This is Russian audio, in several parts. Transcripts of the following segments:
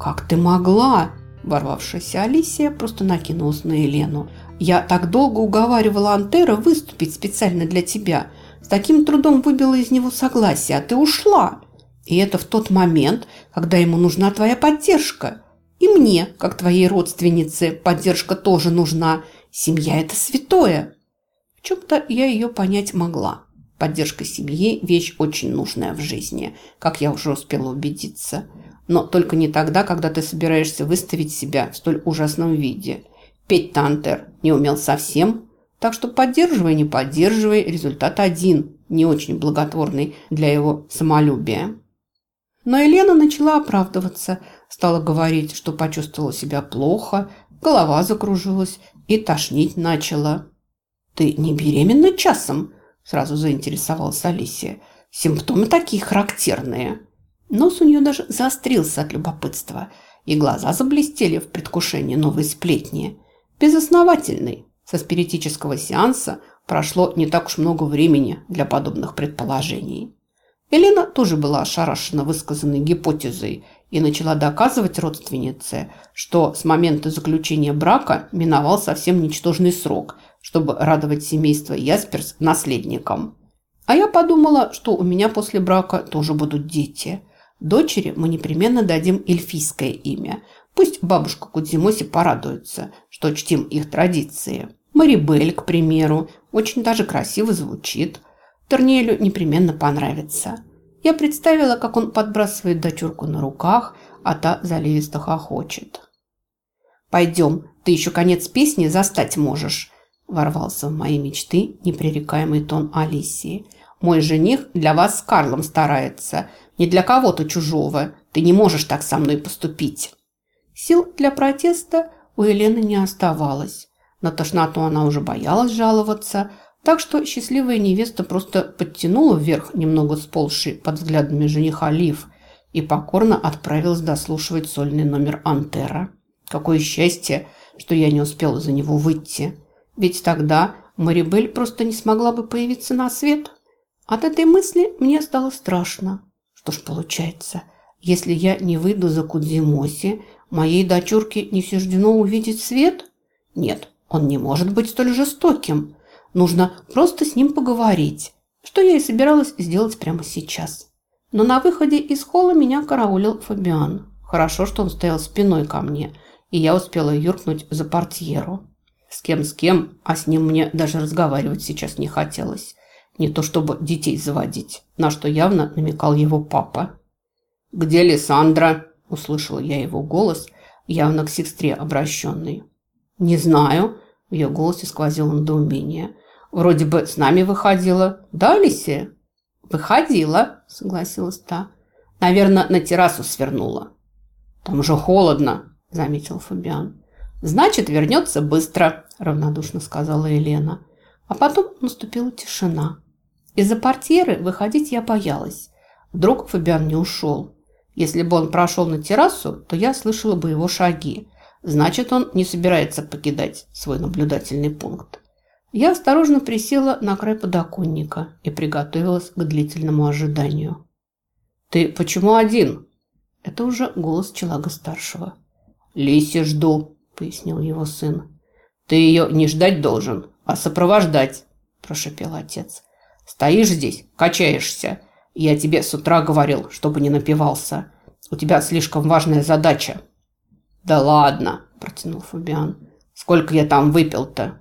«Как ты могла?» Ворвавшаяся Алисия просто накинулась на Елену. «Я так долго уговаривала Антера выступить специально для тебя. С таким трудом выбила из него согласие, а ты ушла. И это в тот момент, когда ему нужна твоя поддержка. И мне, как твоей родственнице, поддержка тоже нужна. Семья – это святое». В чем-то я ее понять могла. Поддержка семьи – вещь очень нужная в жизни, как я уже успела убедиться. Но только не тогда, когда ты собираешься выставить себя в столь ужасном виде. Петь Тантер не умел совсем, так что поддерживай, не поддерживай, результат один, не очень благотворный для его самолюбия. Но Елена начала оправдываться, стала говорить, что почувствовала себя плохо, голова закружилась и тошнить начала. «Ты не беременна часом?» Сразу заинтересовалась Алисия. Симптомы такие характерные. Нос у нее даже заострился от любопытства, и глаза заблестели в предвкушении новой сплетни. Безосновательный. Со спиритического сеанса прошло не так уж много времени для подобных предположений. Елена тоже была ошарашена высказанной гипотезой и начала доказывать родственнице, что с момента заключения брака миновал совсем ничтожный срок – чтобы радовать семейство Ясперс наследником. А я подумала, что у меня после брака тоже будут дети. Дочери мы непременно дадим эльфийское имя. Пусть бабушка Кудзимоси порадуется, что чтим их традиции. Марибель, к примеру, очень даже красиво звучит. Тернелю непременно понравится. Я представила, как он подбрасывает дочурку на руках, а та заливисто хохочет. «Пойдем, ты еще конец песни застать можешь», ворвался в мои мечты непререкаемый тон Алисии. «Мой жених для вас с Карлом старается, не для кого-то чужого. Ты не можешь так со мной поступить». Сил для протеста у Елены не оставалось. На тошноту она уже боялась жаловаться, так что счастливая невеста просто подтянула вверх немного сползший под взглядами жениха Лив и покорно отправилась дослушивать сольный номер Антера. Какое счастье, что я не успела за него выйти. Ведь тогда Марибель просто не смогла бы появиться на свет. От этой мысли мне стало страшно. Что ж получается, если я не выйду за Кудзимоси, моей дочурке не суждено увидеть свет? Нет, он не может быть столь жестоким. Нужно просто с ним поговорить, что я и собиралась сделать прямо сейчас. Но на выходе из холла меня караулил Фабиан. Хорошо, что он стоял спиной ко мне, и я успела юркнуть за портьеру. С кем с кем, а с ним мне даже разговаривать сейчас не хотелось. Не то чтобы детей заводить, на что явно намекал его папа. «Где Лиссандра?» – услышала я его голос, явно к сестре обращенный. «Не знаю», – в ее голосе сквозило недоумение. «Вроде бы с нами выходила. Да, Алисия?» «Выходила», – согласилась та. «Наверное, на террасу свернула». «Там же холодно», – заметил Фабиан. «Значит, вернется быстро», – равнодушно сказала Елена. А потом наступила тишина. Из-за портьеры выходить я боялась. Вдруг Фабиан не ушел. Если бы он прошел на террасу, то я слышала бы его шаги. Значит, он не собирается покидать свой наблюдательный пункт. Я осторожно присела на край подоконника и приготовилась к длительному ожиданию. «Ты почему один?» Это уже голос Челага-старшего. «Лиси жду», пояснил его сын. «Ты ее не ждать должен, а сопровождать», – прошепел отец. «Стоишь здесь, качаешься. Я тебе с утра говорил, чтобы не напивался. У тебя слишком важная задача». «Да ладно», – протянул Фабиан. «Сколько я там выпил-то?»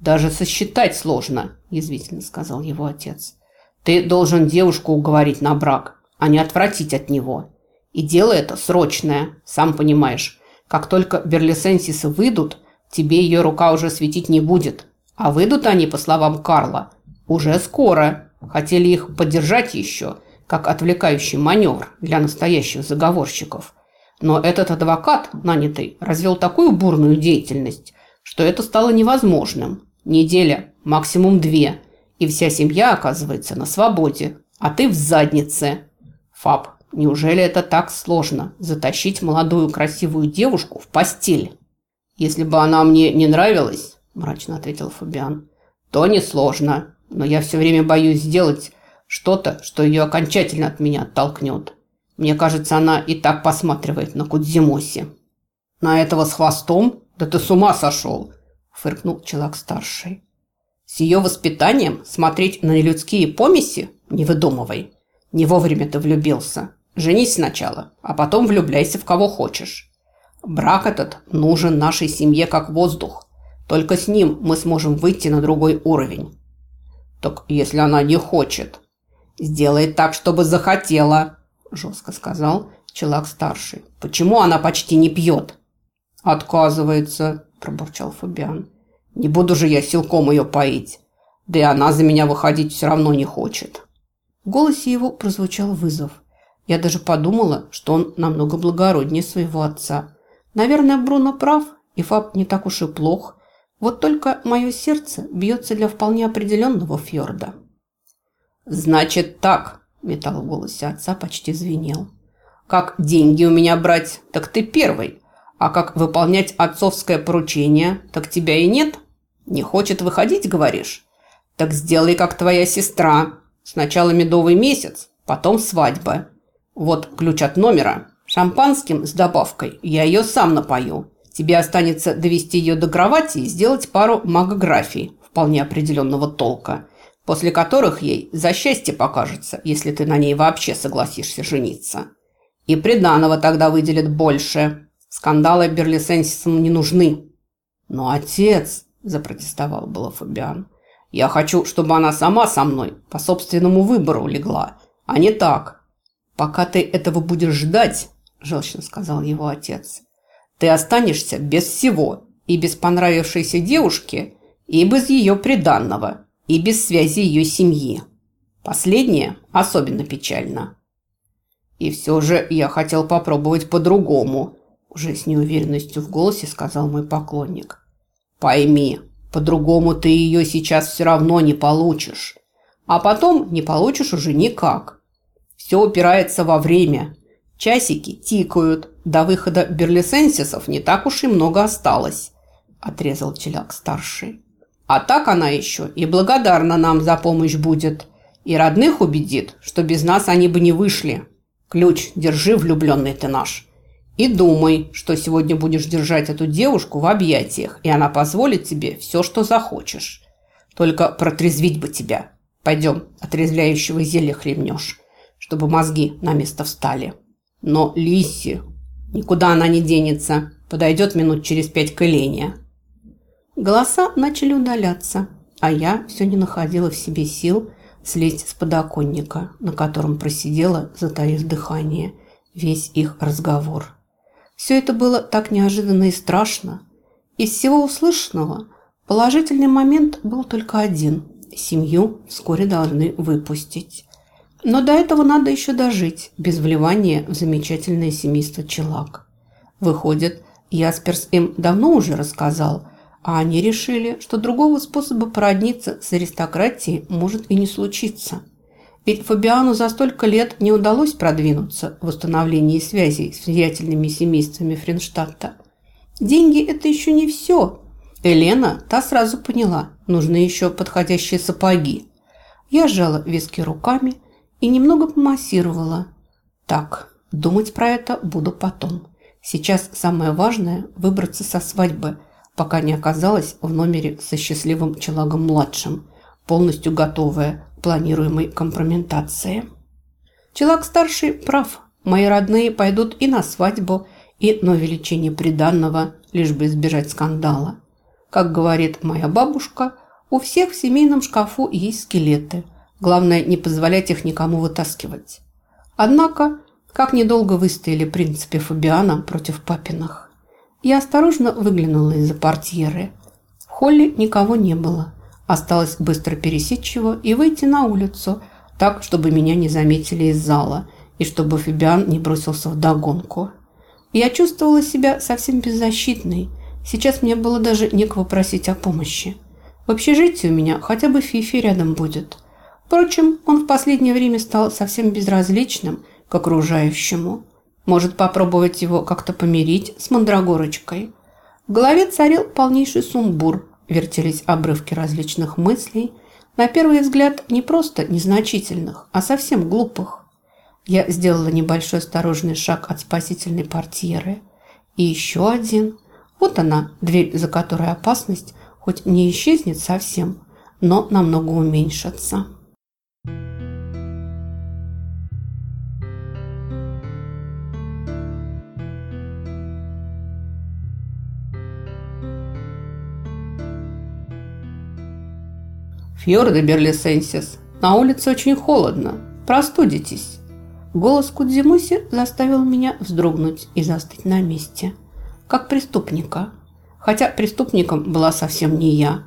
«Даже сосчитать сложно», – язвительно сказал его отец. «Ты должен девушку уговорить на брак, а не отвратить от него. И дело это срочное, сам понимаешь. Как только берлисенсисы выйдут, тебе ее рука уже светить не будет. А выйдут они, по словам Карла, уже скоро. Хотели их поддержать еще, как отвлекающий маневр для настоящих заговорщиков. Но этот адвокат, нанятый, развел такую бурную деятельность, что это стало невозможным. Неделя, максимум две, и вся семья оказывается на свободе, а ты в заднице. Фаб, Неужели это так сложно – затащить молодую красивую девушку в постель? Если бы она мне не нравилась, мрачно ответил Фабиан, то несложно. Но я все время боюсь сделать что-то, что ее окончательно от меня оттолкнет. Мне кажется, она и так посматривает на Кудзимоси. На этого с хвостом? Да ты с ума сошел!» – фыркнул человек-старший. «С ее воспитанием смотреть на нелюдские помеси не выдумывай. Не вовремя ты влюбился. Женись сначала, а потом влюбляйся в кого хочешь. Брак этот нужен нашей семье как воздух. Только с ним мы сможем выйти на другой уровень. Так если она не хочет, сделай так, чтобы захотела, жестко сказал Челак-старший. Почему она почти не пьет? Отказывается, пробурчал Фабиан. Не буду же я силком ее поить. Да и она за меня выходить все равно не хочет. В голосе его прозвучал вызов. Я даже подумала, что он намного благороднее своего отца. Наверное, Бруно прав, и Фаб не так уж и плох. Вот только мое сердце бьется для вполне определенного фьорда. «Значит так», – металл в голосе отца почти звенел. «Как деньги у меня брать, так ты первый. А как выполнять отцовское поручение, так тебя и нет. Не хочет выходить, говоришь? Так сделай, как твоя сестра. Сначала медовый месяц, потом свадьба. Вот ключ от номера. Шампанским с добавкой я ее сам напою. Тебе останется довести ее до кровати и сделать пару магографий вполне определенного толка, после которых ей за счастье покажется, если ты на ней вообще согласишься жениться. И приданого тогда выделят больше. Скандалы Берлисенсисам не нужны. Но отец, запротестовал было Фабиан, я хочу, чтобы она сама со мной по собственному выбору легла, а не так. Пока ты этого будешь ждать, желчно сказал его отец. Ты останешься без всего, и без понравившейся девушки, и без ее приданного, и без связи ее семьи. Последнее особенно печально. И все же я хотел попробовать по-другому, уже с неуверенностью в голосе сказал мой поклонник. Пойми, по-другому ты ее сейчас все равно не получишь. А потом не получишь уже никак. Все упирается во время. Часики тикают. До выхода берлисенсисов не так уж и много осталось, отрезал Челяк-старший. А так она еще и благодарна нам за помощь будет. И родных убедит, что без нас они бы не вышли. Ключ держи, влюбленный ты наш. И думай, что сегодня будешь держать эту девушку в объятиях, и она позволит тебе все, что захочешь. Только протрезвить бы тебя. Пойдем, отрезвляющего зелья хлебнешь, чтобы мозги на место встали. Но Лисси, никуда она не денется. Подойдет минут через пять к Элене. Голоса начали удаляться, а я все не находила в себе сил слезть с подоконника, на котором просидела, затаив дыхание, весь их разговор. Все это было так неожиданно и страшно. Из всего услышанного положительный момент был только один – семью вскоре должны выпустить. Но до этого надо еще дожить, без вливания в замечательное семейство Челак. Выходит, Ясперс им давно уже рассказал, а они решили, что другого способа породниться с аристократией может и не случиться. Ведь Фабиану за столько лет не удалось продвинуться в установлении связей с влиятельными семействами Френштадта. Деньги – это еще не все. Елена та сразу поняла, нужны еще подходящие сапоги. Я сжала виски руками – и немного помассировала. Так, думать про это буду потом. Сейчас самое важное – выбраться со свадьбы, пока не оказалась в номере со счастливым Челагом-младшим, полностью готовая к планируемой компрометации. Челаг-старший прав. Мои родные пойдут и на свадьбу, и на увеличение приданного, лишь бы избежать скандала. Как говорит моя бабушка, у всех в семейном шкафу есть скелеты – Главное, не позволять их никому вытаскивать. Однако, как недолго выстояли принципы Фабиана против папиных. Я осторожно выглянула из-за портьеры. В холле никого не было. Осталось быстро пересечь его и выйти на улицу, так, чтобы меня не заметили из зала и чтобы Фабиан не бросился в догонку. Я чувствовала себя совсем беззащитной. Сейчас мне было даже некого просить о помощи. В общежитии у меня хотя бы Фифи рядом будет – Впрочем, он в последнее время стал совсем безразличным к окружающему. Может попробовать его как-то помирить с Мандрагорочкой. В голове царил полнейший сумбур, вертелись обрывки различных мыслей, на первый взгляд не просто незначительных, а совсем глупых. Я сделала небольшой осторожный шаг от спасительной портьеры. И еще один. Вот она, дверь, за которой опасность хоть не исчезнет совсем, но намного уменьшится. «Фьорда Берлисенсис, на улице очень холодно. Простудитесь». Голос Кудзимуси заставил меня вздрогнуть и застыть на месте, как преступника. Хотя преступником была совсем не я.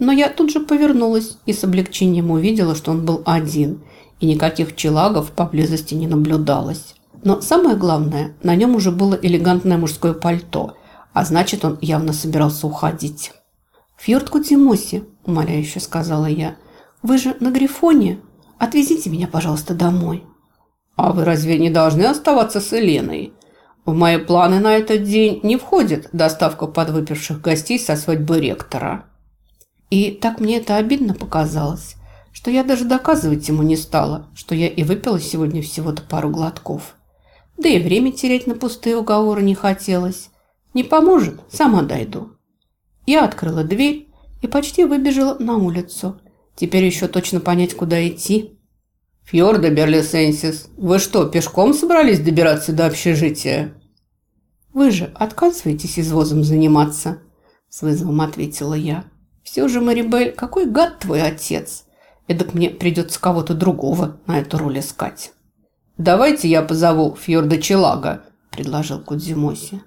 Но я тут же повернулась и с облегчением увидела, что он был один, и никаких челагов поблизости не наблюдалось. Но самое главное, на нем уже было элегантное мужское пальто, а значит, он явно собирался уходить. «Фьорд Кудзимоси», – умоляюще сказала я, – «вы же на Грифоне? Отвезите меня, пожалуйста, домой». «А вы разве не должны оставаться с Еленой? В мои планы на этот день не входит доставка подвыпивших гостей со свадьбы ректора». И так мне это обидно показалось, что я даже доказывать ему не стала, что я и выпила сегодня всего-то пару глотков. Да и время терять на пустые уговоры не хотелось. Не поможет, сама дойду. Я открыла дверь и почти выбежала на улицу. Теперь еще точно понять, куда идти. «Фьорда Берлисенсис, вы что, пешком собрались добираться до общежития?» «Вы же отказываетесь извозом заниматься?» С вызовом ответила я. «Все же, Марибель, какой гад твой отец! Эдак мне придется кого-то другого на эту роль искать». «Давайте я позову Фьорда Челага», – предложил Кудзимоси.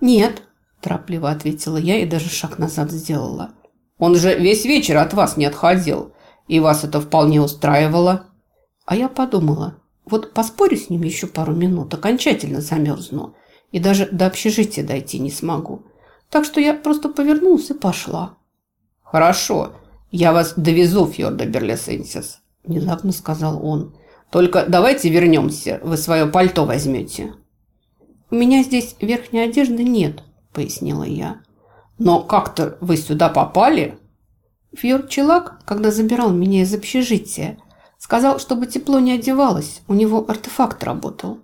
«Нет», торопливо ответила я и даже шаг назад сделала. Он же весь вечер от вас не отходил, и вас это вполне устраивало. А я подумала, вот поспорю с ним еще пару минут, окончательно замерзну, и даже до общежития дойти не смогу. Так что я просто повернулась и пошла. «Хорошо, я вас довезу, Фьорда Берлесенсис», – внезапно сказал он. «Только давайте вернемся, вы свое пальто возьмете». «У меня здесь верхней одежды нет», пояснила я. «Но как-то вы сюда попали?» Фьор Челак, когда забирал меня из общежития, сказал, чтобы тепло не одевалось, у него артефакт работал.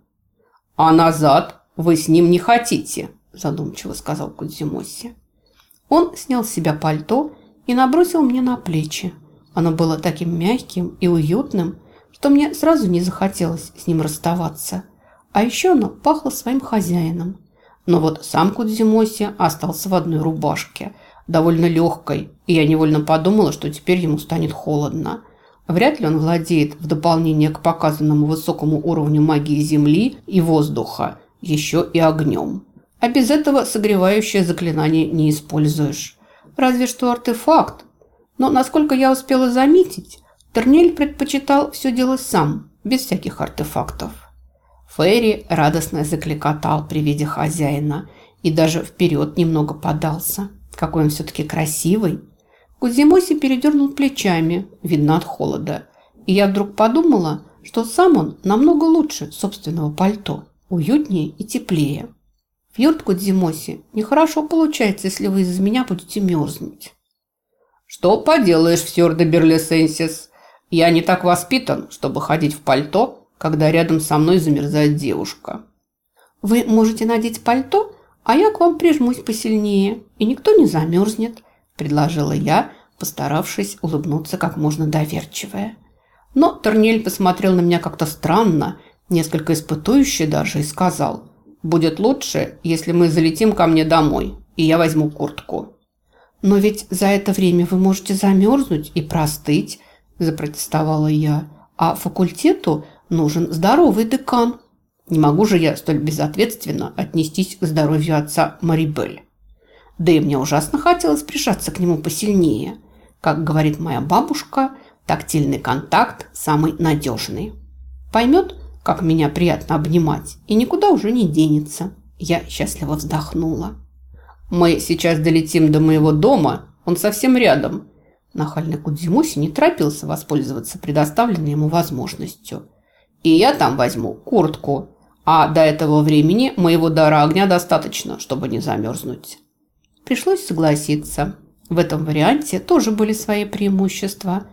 «А назад вы с ним не хотите», задумчиво сказал Кудзимоси. Он снял с себя пальто и набросил мне на плечи. Оно было таким мягким и уютным, что мне сразу не захотелось с ним расставаться. А еще оно пахло своим хозяином. Но вот сам Кудзимоси остался в одной рубашке, довольно легкой, и я невольно подумала, что теперь ему станет холодно. Вряд ли он владеет, в дополнение к показанному высокому уровню магии земли и воздуха, еще и огнем. А без этого согревающее заклинание не используешь. Разве что артефакт. Но, насколько я успела заметить, Тернель предпочитал все делать сам, без всяких артефактов. Ферри радостно закликотал при виде хозяина и даже вперед немного подался. Какой он все-таки красивый. Кузимоси передернул плечами, видно от холода. И я вдруг подумала, что сам он намного лучше собственного пальто, уютнее и теплее. Фьорд Кудзимоси, нехорошо получается, если вы из меня будете мерзнуть. Что поделаешь, Фьорда Берлисенсис? Я не так воспитан, чтобы ходить в пальто когда рядом со мной замерзает девушка. «Вы можете надеть пальто, а я к вам прижмусь посильнее, и никто не замерзнет», – предложила я, постаравшись улыбнуться как можно доверчивее. Но Торнель посмотрел на меня как-то странно, несколько испытующе даже, и сказал, «Будет лучше, если мы залетим ко мне домой, и я возьму куртку». «Но ведь за это время вы можете замерзнуть и простыть», – запротестовала я. «А факультету нужен здоровый декан. Не могу же я столь безответственно отнестись к здоровью отца Марибель. Да и мне ужасно хотелось прижаться к нему посильнее. Как говорит моя бабушка, тактильный контакт самый надежный. Поймет, как меня приятно обнимать, и никуда уже не денется. Я счастливо вздохнула. «Мы сейчас долетим до моего дома, он совсем рядом». Нахальный Кудзимуси не торопился воспользоваться предоставленной ему возможностью. И я там возьму куртку. А до этого времени моего дара огня достаточно, чтобы не замерзнуть. Пришлось согласиться. В этом варианте тоже были свои преимущества.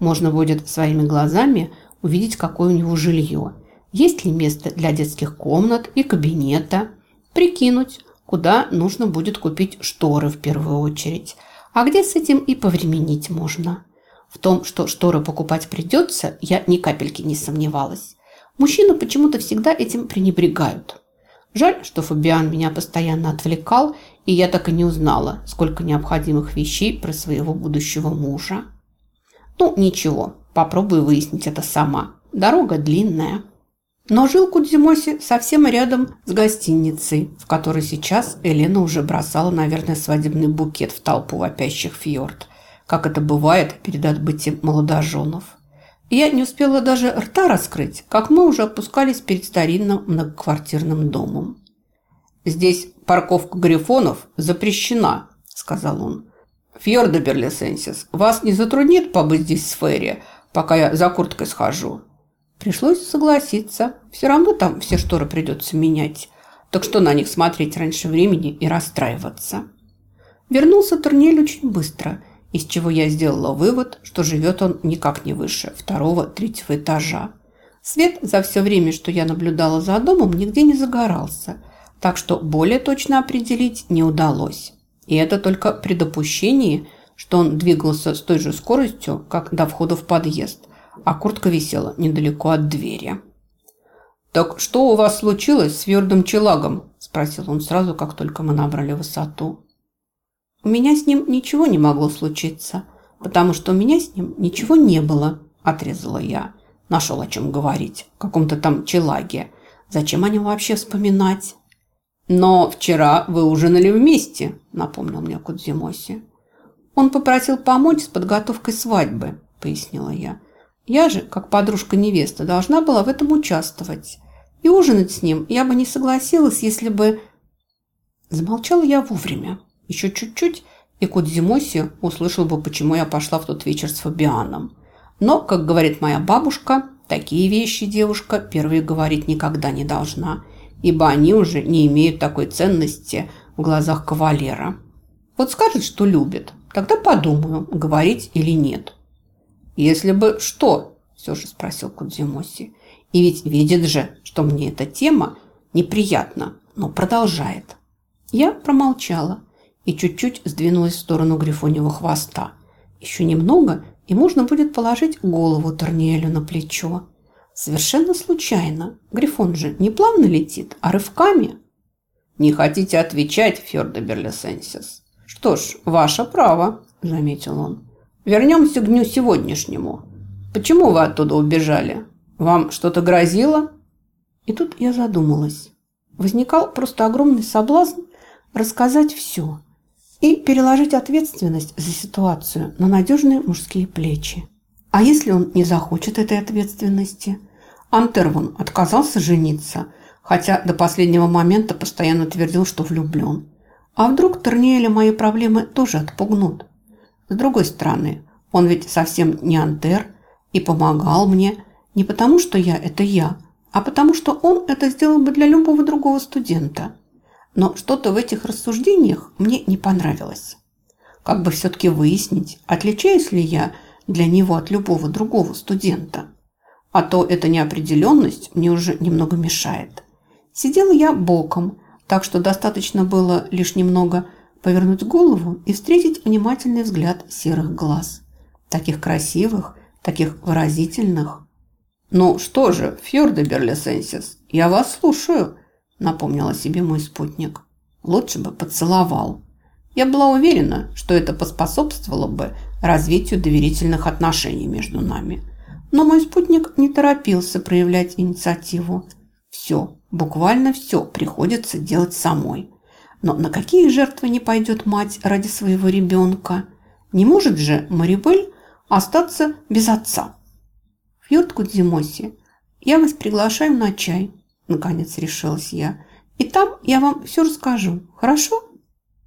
Можно будет своими глазами увидеть, какое у него жилье. Есть ли место для детских комнат и кабинета, прикинуть, куда нужно будет купить шторы в первую очередь, а где с этим и повременить можно. В том, что шторы покупать придется, я ни капельки не сомневалась. Мужчины почему-то всегда этим пренебрегают. Жаль, что Фабиан меня постоянно отвлекал, и я так и не узнала, сколько необходимых вещей про своего будущего мужа. Ну, ничего, попробую выяснить это сама. Дорога длинная. Но жил Кудзимоси совсем рядом с гостиницей, в которой сейчас Елена уже бросала, наверное, свадебный букет в толпу вопящих фьорд, как это бывает перед отбытием молодоженов. Я не успела даже рта раскрыть, как мы уже опускались перед старинным многоквартирным домом. «Здесь парковка грифонов запрещена», – сказал он. «Фьорда Берлисенсис, вас не затруднит побыть здесь с Ферри, пока я за курткой схожу?» Пришлось согласиться. Все равно там все шторы придется менять. Так что на них смотреть раньше времени и расстраиваться. Вернулся Турнель очень быстро, из чего я сделала вывод, что живет он никак не выше второго-третьего этажа. Свет за все время, что я наблюдала за домом, нигде не загорался, так что более точно определить не удалось. И это только при допущении, что он двигался с той же скоростью, как до входа в подъезд, а куртка висела недалеко от двери. «Так что у вас случилось с Вердом Челагом?» – спросил он сразу, как только мы набрали высоту. «У меня с ним ничего не могло случиться, потому что у меня с ним ничего не было», – отрезала я. Нашел о чем говорить, в каком-то там Челаге. Зачем о нем вообще вспоминать? «Но вчера вы ужинали вместе», – напомнил мне Кудзимоси. «Он попросил помочь с подготовкой свадьбы», – пояснила я. Я же, как подружка невеста, должна была в этом участвовать. И ужинать с ним я бы не согласилась, если бы... Замолчала я вовремя. Еще чуть-чуть, и кот Зимоси услышал бы, почему я пошла в тот вечер с Фабианом. Но, как говорит моя бабушка, такие вещи девушка первой говорить никогда не должна, ибо они уже не имеют такой ценности в глазах кавалера. Вот скажет, что любит, тогда подумаю, говорить или нет. «Если бы что?» – все же спросил Кудзимоси. «И ведь видит же, что мне эта тема неприятна, но продолжает». Я промолчала и чуть-чуть сдвинулась в сторону Грифоньего хвоста. Еще немного, и можно будет положить голову Торниэлю на плечо. Совершенно случайно. Грифон же не плавно летит, а рывками. «Не хотите отвечать, Фьорда Берлисенсис?» «Что ж, ваше право», – заметил он. Вернемся к дню сегодняшнему. Почему вы оттуда убежали? Вам что-то грозило?» И тут я задумалась. Возникал просто огромный соблазн рассказать все и переложить ответственность за ситуацию на надежные мужские плечи. А если он не захочет этой ответственности? Антервон отказался жениться, хотя до последнего момента постоянно твердил, что влюблен. А вдруг Терниэля мои проблемы тоже отпугнут? С другой стороны, он ведь совсем не антер и помогал мне не потому, что я – это я, а потому что он это сделал бы для любого другого студента. Но что-то в этих рассуждениях мне не понравилось. Как бы все-таки выяснить, отличаюсь ли я для него от любого другого студента. А то эта неопределенность мне уже немного мешает. Сидела я боком, так что достаточно было лишь немного повернуть голову и встретить внимательный взгляд серых глаз. Таких красивых, таких выразительных. «Ну что же, Фьорда Берлисенсис, я вас слушаю», – напомнил о себе мой спутник. «Лучше бы поцеловал». Я была уверена, что это поспособствовало бы развитию доверительных отношений между нами. Но мой спутник не торопился проявлять инициативу. Все, буквально все приходится делать самой. Но на какие жертвы не пойдет мать ради своего ребенка? Не может же Марибель остаться без отца? Фьорд Кудзимоси, я вас приглашаю на чай, наконец решилась я. И там я вам все расскажу, хорошо?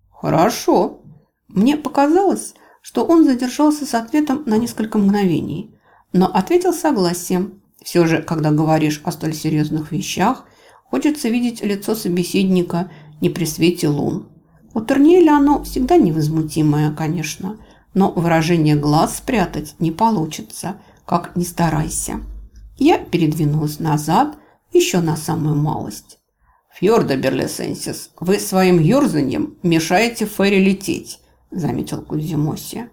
Хорошо. Мне показалось, что он задержался с ответом на несколько мгновений, но ответил согласием. Все же, когда говоришь о столь серьезных вещах, хочется видеть лицо собеседника не при свете лун. У Терниэля оно всегда невозмутимое, конечно, но выражение глаз спрятать не получится, как ни старайся. Я передвинулась назад, Еще на самую малость. «Фьорда Берлесенсис, вы своим юрзаньем мешаете Ферри лететь», – заметил Кудзимоси.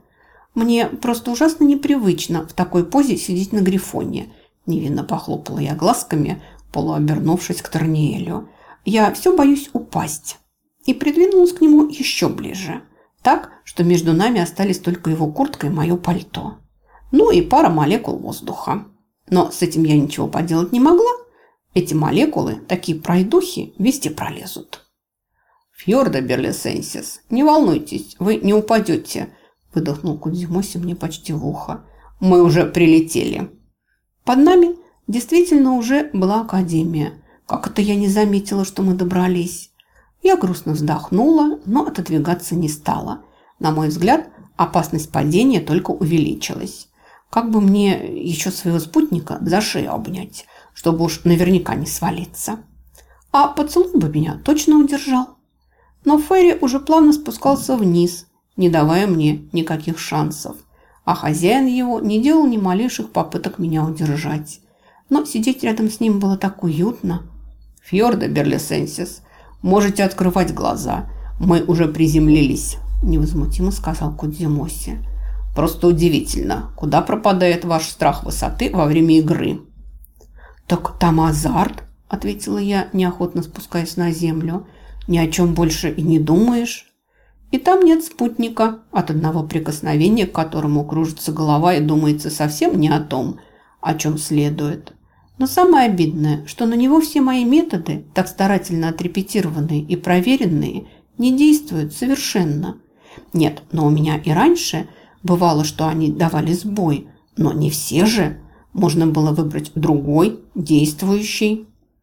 «Мне просто ужасно непривычно в такой позе сидеть на грифоне», – невинно похлопала я глазками, полуобернувшись к Торниэлю. «Я все боюсь упасть». И придвинулась к нему еще ближе, так, что между нами остались только его куртка и мое пальто. Ну и пара молекул воздуха. Но с этим я ничего поделать не могла. Эти молекулы, такие пройдухи, везде пролезут. «Фьорда Берлисенсис, не волнуйтесь, вы не упадете», – выдохнул Кудзимоси мне почти в ухо. «Мы уже прилетели». Под нами действительно уже была академия. Как это я не заметила, что мы добрались? Я грустно вздохнула, но отодвигаться не стала. На мой взгляд, опасность падения только увеличилась. Как бы мне еще своего спутника за шею обнять, чтобы уж наверняка не свалиться. А поцелуй бы меня точно удержал. Но Ферри уже плавно спускался вниз, не давая мне никаких шансов. А хозяин его не делал ни малейших попыток меня удержать. Но сидеть рядом с ним было так уютно. «Фьорда Берлисенсис, можете открывать глаза. Мы уже приземлились», – невозмутимо сказал Кудзимоси. Просто удивительно, куда пропадает ваш страх высоты во время игры. Так там азарт, ответила я, неохотно спускаясь на землю. Ни о чем больше и не думаешь. И там нет спутника, от одного прикосновения к которому кружится голова и думается совсем не о том, о чем следует. Но самое обидное, что на него все мои методы, так старательно отрепетированные и проверенные, не действуют совершенно. Нет, но у меня и раньше – Бывало, что они давали сбой, но не все же. Можно было выбрать другой, действующий.